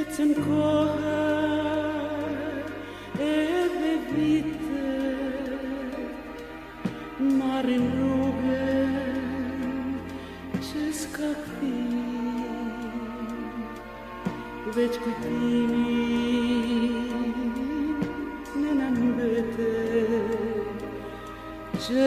Ețen kohar edhe vite Mare rrugën që s'ka këti Veç kujtimi në në mbete Që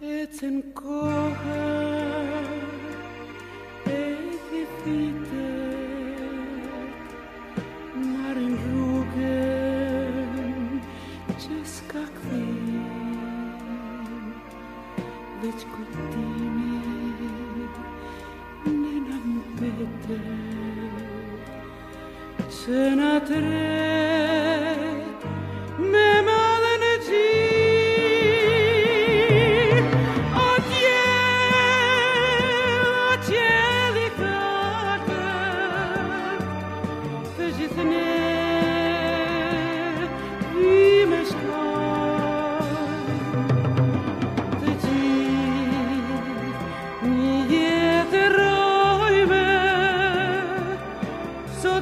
It's incoherent. već kod tine ne nam pete se na tre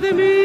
Academy.